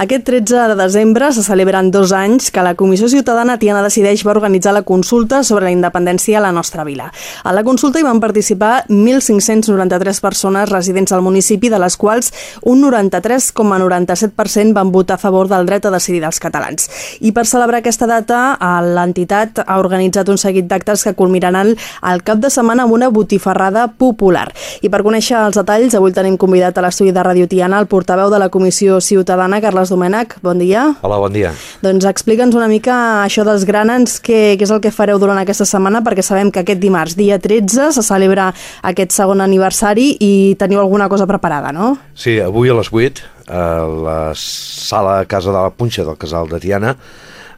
Aquest 13 de desembre se celebren dos anys que la Comissió Ciutadana Tiana Decideix va organitzar la consulta sobre la independència a la nostra vila. A la consulta hi van participar 1.593 persones residents al municipi, de les quals un 93,97% van votar a favor del dret a decidir dels catalans. I per celebrar aquesta data, l'entitat ha organitzat un seguit d'actes que culminaran el cap de setmana amb una botifarrada popular. I per conèixer els detalls, avui tenim convidat a l'estudi de Radio Tiana el portaveu de la Comissió Ciutadana, Carles Domènech. Bon dia. Hola, bon dia. Doncs explica'ns una mica això dels granans, què, què és el que fareu durant aquesta setmana, perquè sabem que aquest dimarts, dia 13, se celebra aquest segon aniversari i teniu alguna cosa preparada, no? Sí, avui a les 8, a la sala Casa de la Punxa del Casal de Tiana,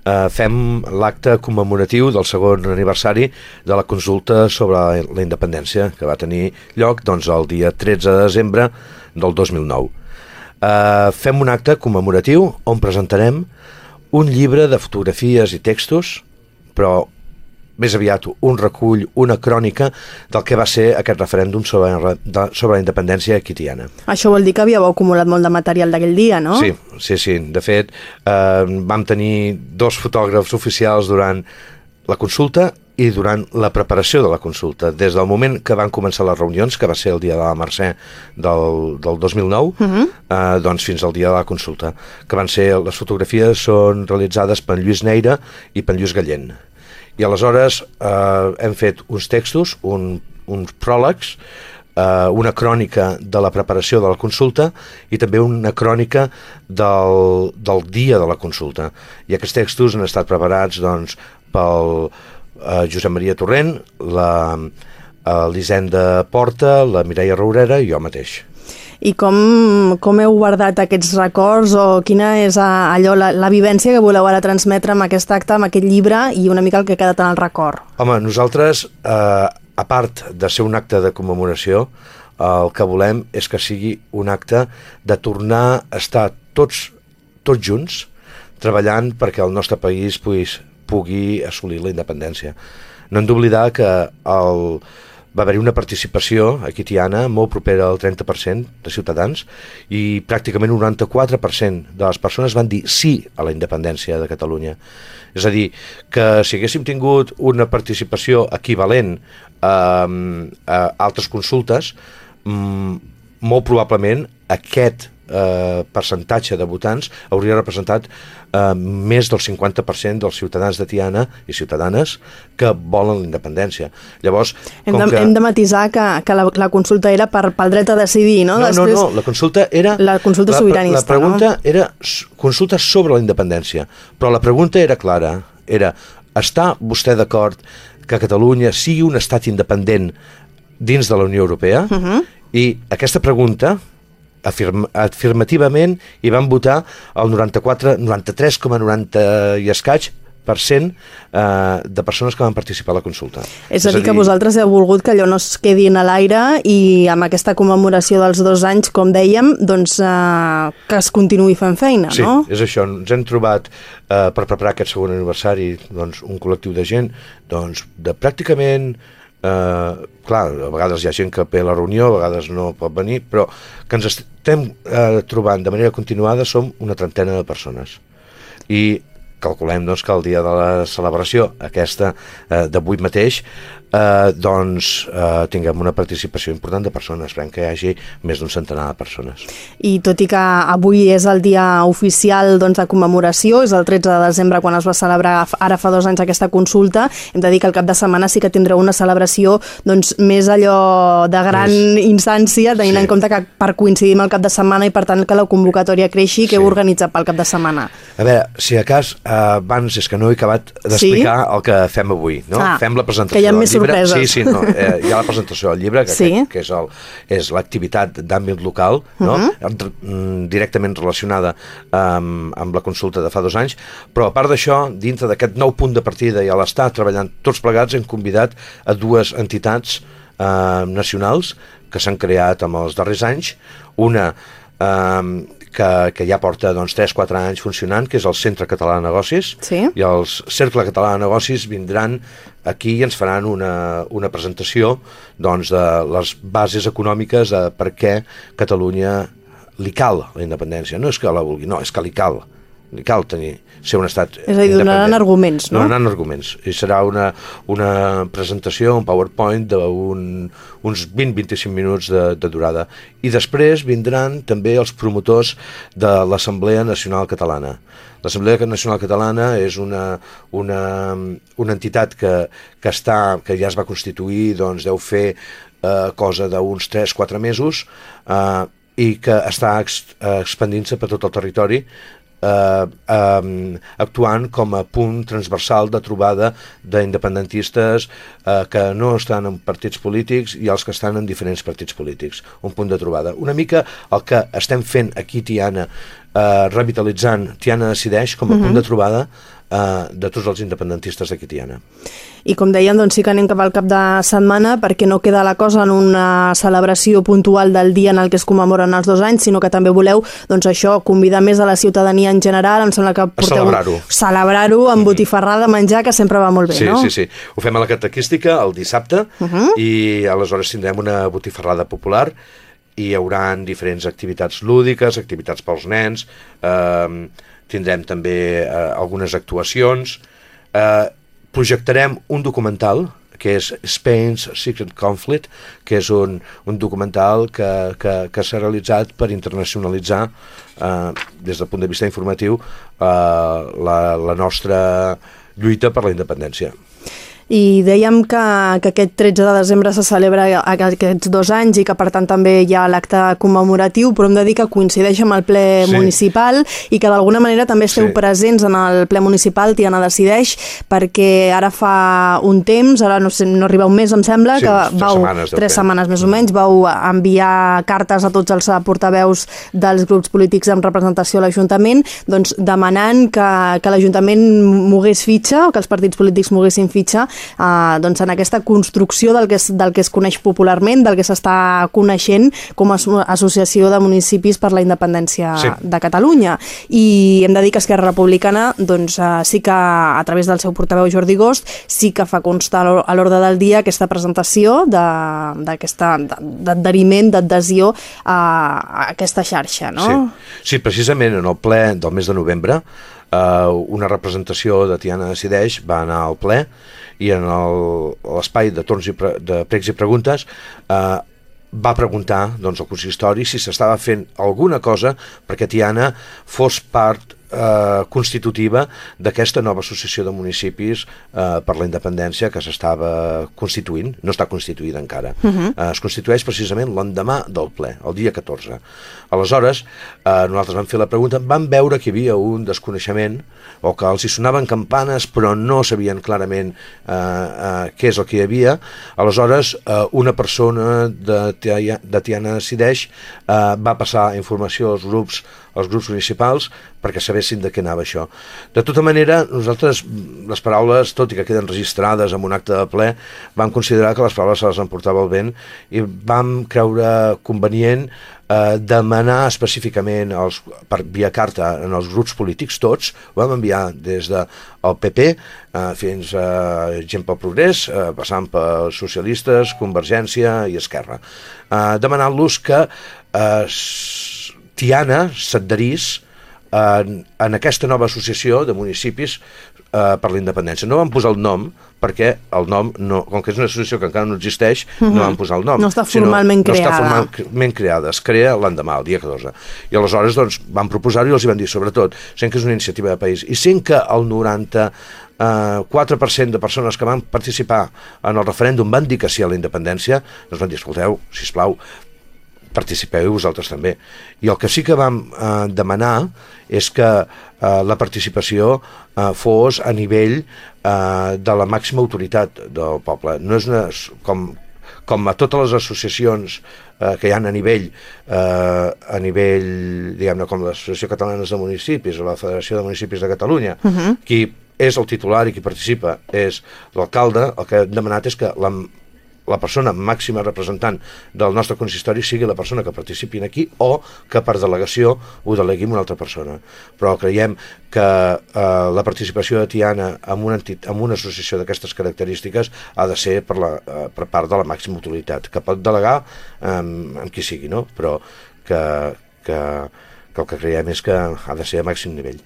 eh, fem l'acte commemoratiu del segon aniversari de la consulta sobre la independència que va tenir lloc doncs, el dia 13 de desembre del 2009. Eh, fem un acte commemoratiu on presentarem un llibre de fotografies i textos, però més aviat un recull, una crònica del que va ser aquest referèndum sobre, de, sobre la independència quitiana. Això vol dir que havíeu acumulat molt de material d'aquell dia, no? Sí, sí, sí. De fet, eh, vam tenir dos fotògrafs oficials durant la consulta i durant la preparació de la consulta, des del moment que van començar les reunions, que va ser el dia de la Mercè del, del 2009, uh -huh. eh, doncs fins al dia de la consulta, que van ser, les fotografies són realitzades per Lluís Neira i per Lluís Gallent i aleshores eh, hem fet uns textos, un, uns pròlegs, eh, una crònica de la preparació de la consulta i també una crònica del, del dia de la consulta. I aquests textos han estat preparats doncs, pel eh, Josep Maria Torrent, la l'Hisenda Porta, la Mireia Rourera i jo mateix i com, com heu guardat aquests records o quina és allò, la, la vivència que voleu ara transmetre amb aquest acte, amb aquest llibre i una mica el que ha quedat en el record? Home, nosaltres, eh, a part de ser un acte de commemoració, el que volem és que sigui un acte de tornar a estar tots, tots junts treballant perquè el nostre país pues, pugui assolir la independència. No hem d'oblidar que el, va haver-hi una participació aquí Tiana molt propera al 30% de ciutadans i pràcticament un 94% de les persones van dir sí a la independència de Catalunya. És a dir, que si haguéssim tingut una participació equivalent a, a altres consultes, mm, molt probablement aquest eh, percentatge de votants hauria representat eh, més del 50% dels ciutadans de Tiana i ciutadanes que volen la independència. Llavors, hem, de, que... hem de matisar que, que la, la consulta era per, pel dret a decidir, no? No, Després... no, no, la consulta era... La consulta sobiranista, La, la pregunta no? era consulta sobre la independència, però la pregunta era clara, era està vostè d'acord que Catalunya sigui un estat independent dins de la Unió Europea? Uh -huh. I aquesta pregunta afirm, afirmativament i van votar el 94, 93,90 i escaig per cent eh, de persones que van participar a la consulta. És, és a dir, que vosaltres heu volgut que allò no es quedi en l'aire i amb aquesta commemoració dels dos anys, com dèiem, doncs eh, que es continuï fent feina, sí, no? Sí, és això. Ens hem trobat eh, per preparar aquest segon aniversari doncs, un col·lectiu de gent doncs, de pràcticament eh, clar, a vegades hi ha gent que ve a la reunió, a vegades no pot venir, però que ens estem eh, trobant de manera continuada som una trentena de persones. I calculem doncs, que el dia de la celebració, aquesta eh, d'avui mateix, eh, doncs eh, tinguem una participació important de persones, esperem que hi hagi més d'un centenar de persones. I tot i que avui és el dia oficial doncs, de commemoració, és el 13 de desembre quan es va celebrar ara fa dos anys aquesta consulta, hem de dir que el cap de setmana sí que tindreu una celebració doncs, més allò de gran més... instància, tenint sí. en compte que per coincidir amb el cap de setmana i per tant que la convocatòria creixi, que sí. heu organitzat pel cap de setmana. A veure, si a cas, eh, abans és que no he acabat d'explicar sí? el que fem avui, no? Ah, fem la presentació que hi ha més. Sorpreses. Sí, sí, no, eh, hi ha la presentació del llibre, que, sí. que, que és, el, és l'activitat d'àmbit local, no? Uh -huh. directament relacionada amb, amb la consulta de fa dos anys, però a part d'això, dintre d'aquest nou punt de partida i a l'estar treballant tots plegats, hem convidat a dues entitats eh, nacionals que s'han creat amb els darrers anys, una eh, que, que ja porta doncs, 3-4 anys funcionant, que és el Centre Català de Negocis, sí. i els Cercle Català de Negocis vindran aquí i ens faran una, una presentació doncs, de les bases econòmiques de per què Catalunya li cal la independència, no és que la vulgui, no, és que li cal cal tenir, ser un estat És a dir, donaran arguments, no? Donaran arguments. I serà una, una presentació, un PowerPoint d'uns un, 20-25 minuts de, de durada. I després vindran també els promotors de l'Assemblea Nacional Catalana. L'Assemblea Nacional Catalana és una, una, una entitat que, que, està, que ja es va constituir, doncs deu fer eh, cosa d'uns 3-4 mesos, eh, i que està expandint-se per tot el territori eh, eh, actuant com a punt transversal de trobada d'independentistes eh, que no estan en partits polítics i els que estan en diferents partits polítics. Un punt de trobada. Una mica el que estem fent aquí, Tiana, eh, revitalitzant Tiana Decideix com a uh -huh. punt de trobada eh, de tots els independentistes d'aquí, Tiana. I com deien, doncs sí que anem cap al cap de setmana perquè no queda la cosa en una celebració puntual del dia en el que es commemoren els dos anys, sinó que també voleu, doncs això, convidar més a la ciutadania en general, em sembla que porteu... Celebrar-ho. Celebrar-ho amb mm -hmm. botifarrada, menjar, que sempre va molt bé, sí, no? Sí, sí, Ho fem a la catequística el dissabte uh -huh. i aleshores tindrem una botifarrada popular i hi haurà diferents activitats lúdiques, activitats pels nens, eh, tindrem també eh, algunes actuacions, eh, projectarem un documental que és Spain's Secret Conflict, que és un, un documental que, que, que s'ha realitzat per internacionalitzar, eh, des del punt de vista informatiu, eh, la, la nostra lluita per la independència i dèiem que, que aquest 13 de desembre se celebra aquests dos anys i que per tant també hi ha l'acte commemoratiu, però hem de dir que coincideix amb el ple sí. municipal i que d'alguna manera també esteu sí. presents en el ple municipal, Tiana decideix, perquè ara fa un temps, ara no, sé, no arriba un mes em sembla, sí, que vau, setmanes, tres setmanes més o menys, vau enviar cartes a tots els portaveus dels grups polítics amb representació a l'Ajuntament, doncs demanant que, que l'Ajuntament mogués fitxa, o que els partits polítics moguessin fitxa eh, doncs en aquesta construcció del que, es, del que es coneix popularment, del que s'està coneixent com a Associació de Municipis per la Independència sí. de Catalunya. I hem de dir que Esquerra Republicana doncs, eh, sí que a través del seu portaveu Jordi Gost sí que fa constar a l'ordre del dia aquesta presentació d'aquest adheriment, d'adhesió a, a aquesta xarxa, no? Sí. sí, precisament en el ple del mes de novembre eh, una representació de Tiana Decideix va anar al ple i en l'espai de torns i pre, de pregs i preguntes eh, va preguntar doncs, al consistori si s'estava fent alguna cosa perquè Tiana fos part eh, constitutiva d'aquesta nova associació de municipis eh, per la independència que s'estava constituint, no està constituïda encara. Uh -huh. eh, es constitueix precisament l'endemà del ple, el dia 14. Aleshores, eh, nosaltres vam fer la pregunta, vam veure que hi havia un desconeixement o que els hi sonaven campanes però no sabien clarament eh, eh, què és el que hi havia. Aleshores, eh, una persona de, de Tiana Decideix eh, va passar informació als grups als grups municipals perquè sabessin de què anava això. De tota manera, nosaltres, les paraules, tot i que queden registrades en un acte de ple, vam considerar que les paraules se les emportava el vent i vam creure convenient eh, demanar específicament els, per via carta en els grups polítics, tots, ho vam enviar des del de PP eh, fins a Gent pel Progrés, eh, passant pels socialistes, Convergència i Esquerra, eh, demanant-los que eh, Tiana s'adherís en, en aquesta nova associació de municipis eh, per la independència. No van posar el nom perquè el nom, no, com que és una associació que encara no existeix, uh -huh. no mhm. van posar el nom. No està formalment sinó, creada. No està formalment creada, es crea l'endemà, el dia 14. I aleshores doncs, van proposar-ho i els van dir, sobretot, sent que és una iniciativa de país, i sent que el 90 eh, 4% de persones que van participar en el referèndum van dir que sí a la independència, doncs van dir, escolteu, sisplau, participeu vosaltres també. I el que sí que vam eh, demanar és que eh, la participació eh, fos a nivell eh, de la màxima autoritat del poble. No és una, com, com a totes les associacions eh, que hi ha a nivell, eh, a nivell diguem-ne, com l'Associació Catalana de Municipis o la Federació de Municipis de Catalunya, uh -huh. qui és el titular i qui participa és l'alcalde, el que hem demanat és que la la persona màxima representant del nostre consistori sigui la persona que participi aquí o que per delegació ho delegui una altra persona. Però creiem que eh, la participació de Tiana en una, entit, en una associació d'aquestes característiques ha de ser per, la, eh, per part de la màxima utilitat, que pot delegar eh, amb qui sigui, no? però que, que, que el que creiem és que ha de ser a màxim nivell.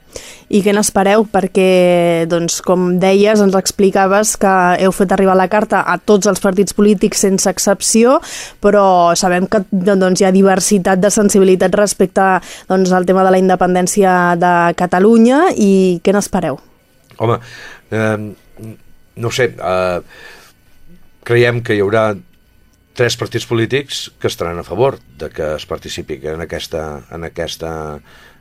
I què n'espereu? Perquè, doncs, com deies, ens explicaves que heu fet arribar la carta a tots els partits polítics sense excepció, però sabem que doncs, hi ha diversitat de sensibilitat respecte doncs, al tema de la independència de Catalunya i què n'espereu? Home, eh, no sé, eh, creiem que hi haurà tres partits polítics que estaran a favor de que es participi en aquesta, en aquesta,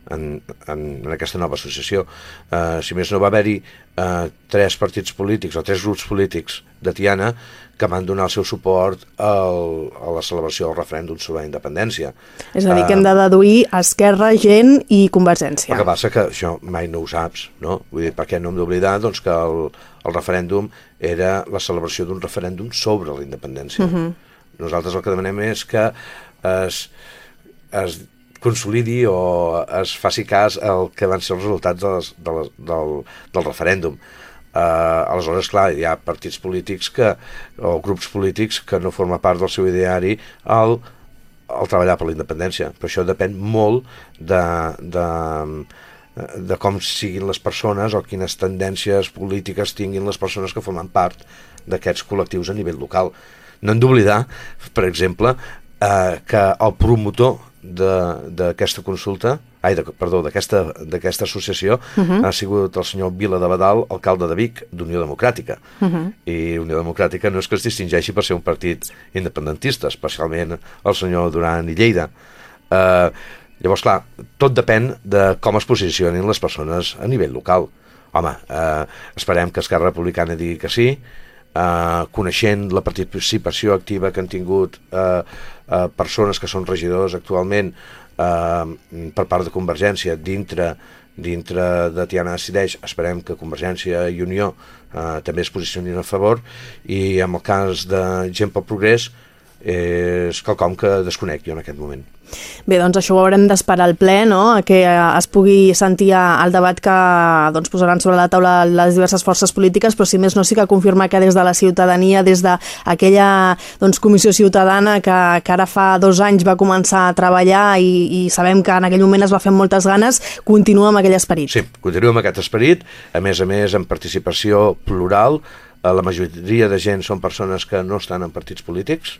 en, en, en aquesta nova associació. Uh, si més no va haver-hi uh, tres partits polítics o tres grups polítics de Tiana que van donar el seu suport al, a la celebració del referèndum sobre la independència. És a dir, que hem de deduir Esquerra, Gent i Convergència. El que passa que això mai no ho saps, no? Vull dir, perquè no hem d'oblidar doncs, que el, el referèndum era la celebració d'un referèndum sobre la independència. Uh -huh nosaltres el que demanem és que es, es consolidi o es faci cas el que van ser els resultats de les, de les, del, del referèndum. Uh, aleshores, clar, hi ha partits polítics que, o grups polítics que no forma part del seu ideari al, al treballar per la independència. Però això depèn molt de, de, de com siguin les persones o quines tendències polítiques tinguin les persones que formen part d'aquests col·lectius a nivell local. No hem d'oblidar, per exemple, eh, que el promotor d'aquesta consulta, ai, de, perdó, d'aquesta associació uh -huh. ha sigut el senyor Vila de Badal, alcalde de Vic, d'Unió Democràtica. Uh -huh. I Unió Democràtica no és que es distingeixi per ser un partit independentista, especialment el senyor Duran i Lleida. Eh, llavors, clar, tot depèn de com es posicionin les persones a nivell local. Home, eh, esperem que Esquerra Republicana digui que sí, eh, coneixent la participació activa que han tingut eh, eh, persones que són regidors actualment eh, per part de Convergència dintre dintre de Tiana Decideix esperem que Convergència i Unió eh, també es posicionin a favor i en el cas de Gent pel Progrés és quelcom que desconec jo en aquest moment. Bé, doncs això ho haurem d'esperar al ple, no? que es pugui sentir el debat que doncs, posaran sobre la taula les diverses forces polítiques, però si més no sí que confirmar que des de la ciutadania, des d'aquella doncs, comissió ciutadana que, que ara fa dos anys va començar a treballar i, i sabem que en aquell moment es va fer amb moltes ganes, continua amb aquell esperit. Sí, continua amb aquest esperit, a més a més amb participació plural, eh, la majoria de gent són persones que no estan en partits polítics,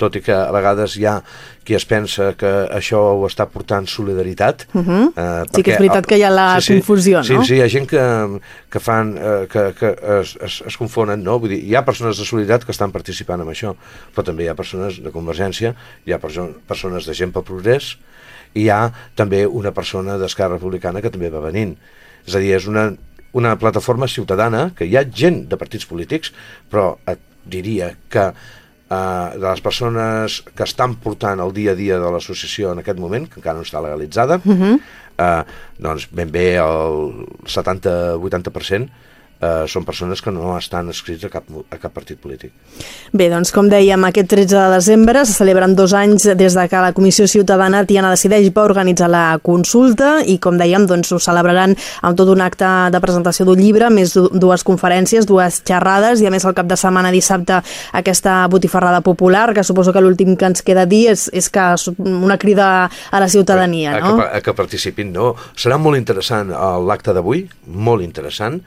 tot i que a vegades hi ha qui es pensa que això ho està portant solidaritat. Uh -huh. eh, sí que és veritat que hi ha la sí, sí, confusió, sí, no? Sí, sí, hi ha gent que, que fan, eh, que, que es, es, es confonen, no? Vull dir, hi ha persones de solidaritat que estan participant en això, però també hi ha persones de Convergència, hi ha perso persones de gent pel progrés, i hi ha també una persona d'Esquerra Republicana que també va venint. És a dir, és una, una plataforma ciutadana, que hi ha gent de partits polítics, però et diria que eh, de les persones que estan portant el dia a dia de l'associació en aquest moment, que encara no està legalitzada, uh -huh. eh, doncs ben bé el 70-80% eh, són persones que no estan escrits a cap, a cap partit polític. Bé, doncs com dèiem, aquest 13 de desembre se celebren dos anys des de que la Comissió Ciutadana Tiana Decideix va organitzar la consulta i com dèiem, doncs ho celebraran amb tot un acte de presentació d'un llibre, més dues conferències, dues xerrades i a més el cap de setmana dissabte aquesta botifarrada popular, que suposo que l'últim que ens queda dir és, és que una crida a la ciutadania, no? A que, a que participin, no? Serà molt interessant eh, l'acte d'avui, molt interessant,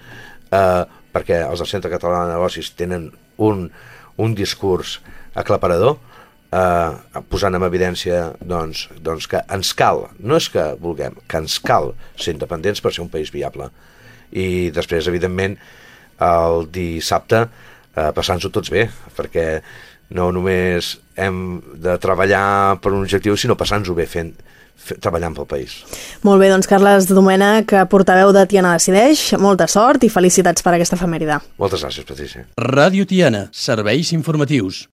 eh, perquè els del Centre Català de Negocis tenen un, un discurs aclaparador, eh, posant en evidència doncs, doncs que ens cal, no és que vulguem, que ens cal ser independents per ser un país viable. I després, evidentment, el dissabte eh, passant-ho tots bé, perquè no només hem de treballar per un objectiu, sinó passant-ho bé fent, treballant pel país. Molt bé, doncs Carles Domènech, portaveu de Tiana Decideix, molta sort i felicitats per aquesta efemèride. Moltes gràcies, Patricia. Ràdio Tiana, serveis informatius.